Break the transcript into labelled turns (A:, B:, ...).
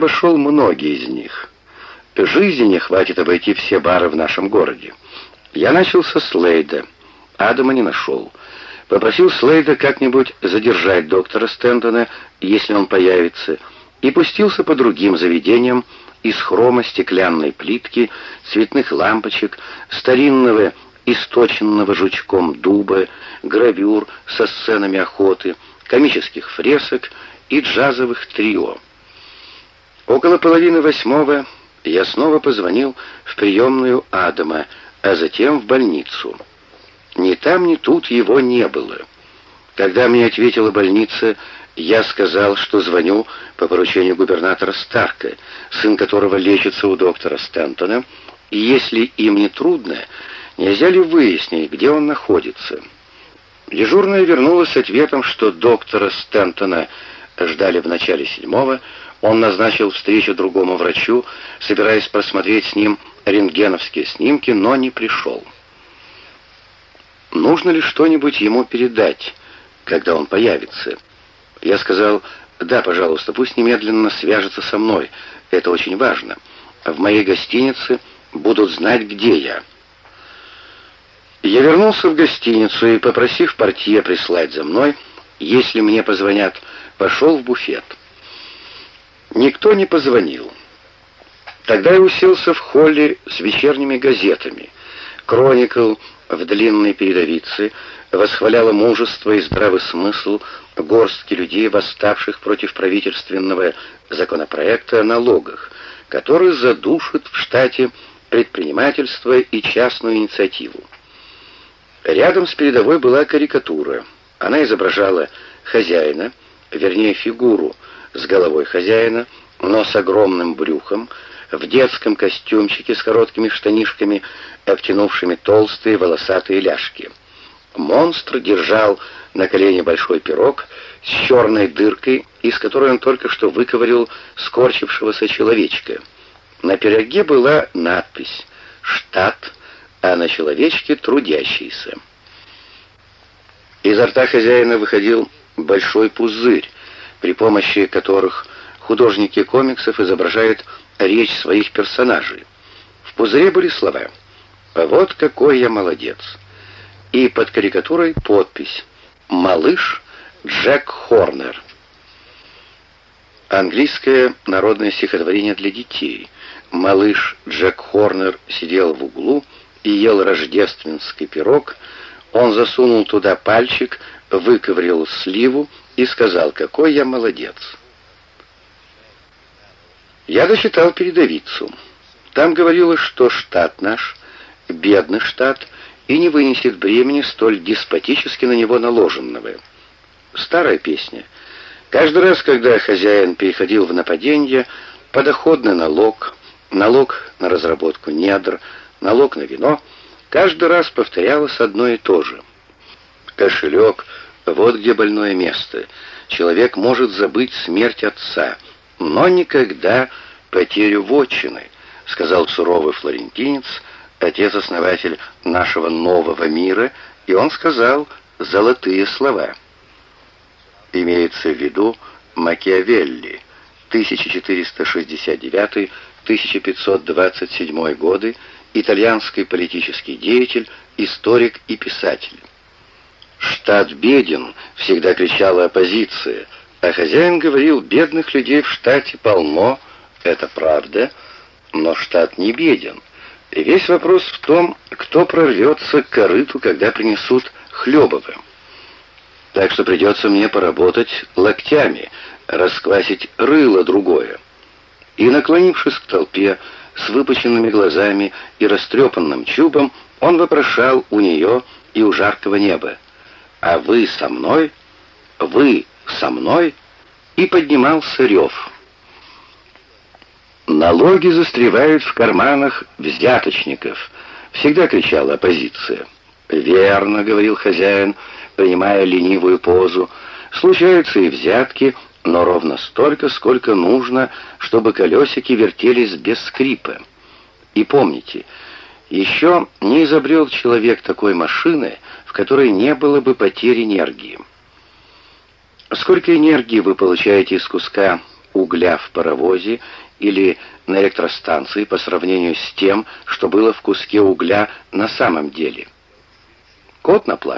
A: обошел многие из них. Жизни не хватит обойти все бары в нашем городе. Я начал со Слейда. Адама не нашел. Попросил Слейда как-нибудь задержать доктора Стэндона, если он появится, и пустился по другим заведениям из хрома стеклянной плитки, цветных лампочек, старинного источенного жучком дуба, гравюр со сценами охоты, комических фресок и джазовых трио. Около половины восьмого я снова позвонил в приемную Адама, а затем в больницу. Ни там, ни тут его не было. Когда мне ответила больница, я сказал, что звоню по поручению губернатора Старка, сын которого лечится у доктора Стентона, и если им не трудно, нельзя ли выяснить, где он находится. Дежурная вернулась с ответом, что доктора Стентона ждали в начале седьмого, он назначил встречу другому врачу, собираясь просмотреть с ним рентгеновские снимки, но не пришел. Нужно ли что-нибудь ему передать, когда он появится? Я сказал, да, пожалуйста, пусть немедленно свяжется со мной, это очень важно. В моей гостинице будут знать, где я. Я вернулся в гостиницу и, попросив портье прислать за мной, если мне позвонят, пошел в буфет. Никто не позвонил. Тогда я уселся в холле с вечерними газетами. «Кроникл» в длинной передовице восхваляла мужество и здравый смысл горстки людей, восставших против правительственного законопроекта о налогах, который задушит в штате предпринимательство и частную инициативу. Рядом с передовой была карикатура. Она изображала хозяина, вернее фигуру, с головой хозяина, но с огромным брюхом, в детском костюмчике с короткими штанишками, обтянувшими толстые волосатые ляжки. Монстр держал на колене большой пирог с черной дыркой, из которой он только что выковырил скорчившегося человечка. На пироге была надпись «Штат», а на человечке «Трудящийся». Изо рта хозяина выходил большой пузырь, при помощи которых художники комиксов изображают речь своих персонажей. В пузыре были слова «Вот какой я молодец!» и под карикатурой подпись «Малыш Джек Хорнер». Английское народное стихотворение для детей. Малыш Джек Хорнер сидел в углу и ел рождественский пирог. Он засунул туда пальчик, выковырял сливу и сказал, какой я молодец. Я дочитал передовицу. Там говорилось, что штат наш, бедный штат, и не вынесет бремени столь деспотически на него наложенного. Старая песня. Каждый раз, когда хозяин переходил в нападение, подоходный налог, налог на разработку недр, налог на вино, каждый раз повторялось одно и то же. Кошелек — вот где больное место. Человек может забыть смерть отца, но никогда потерю вотчины, сказал суровый флорентинец, отец-основатель нашего нового мира, и он сказал золотые слова. Имеется в виду Макиавелли, 1469-1527 годы, итальянский политический деятель, историк и писатель. «Штат беден», — всегда кричала оппозиция, а хозяин говорил, «бедных людей в штате полно, это правда, но штат не беден». И весь вопрос в том, кто прорвется к корыту, когда принесут хлебовы. Так что придется мне поработать локтями, расквасить рыло другое. И, наклонившись к толпе, с выпученными глазами и растрепанным чубом, он вопрошал у нее и у жаркого неба а вы со мной? Вы со мной?» И поднимался рев. «Налоги застревают в карманах взяточников», — всегда кричала оппозиция. «Верно», — говорил хозяин, принимая ленивую позу, — «случаются и взятки, но ровно столько, сколько нужно, чтобы колесики вертелись без скрипа. И помните, еще не изобрел человек такой машины, в которой не было бы потери энергии. Сколько энергии вы получаете из куска угля в паровозе или на электростанции по сравнению с тем, что было в куске угля на самом деле. Кот наплакался.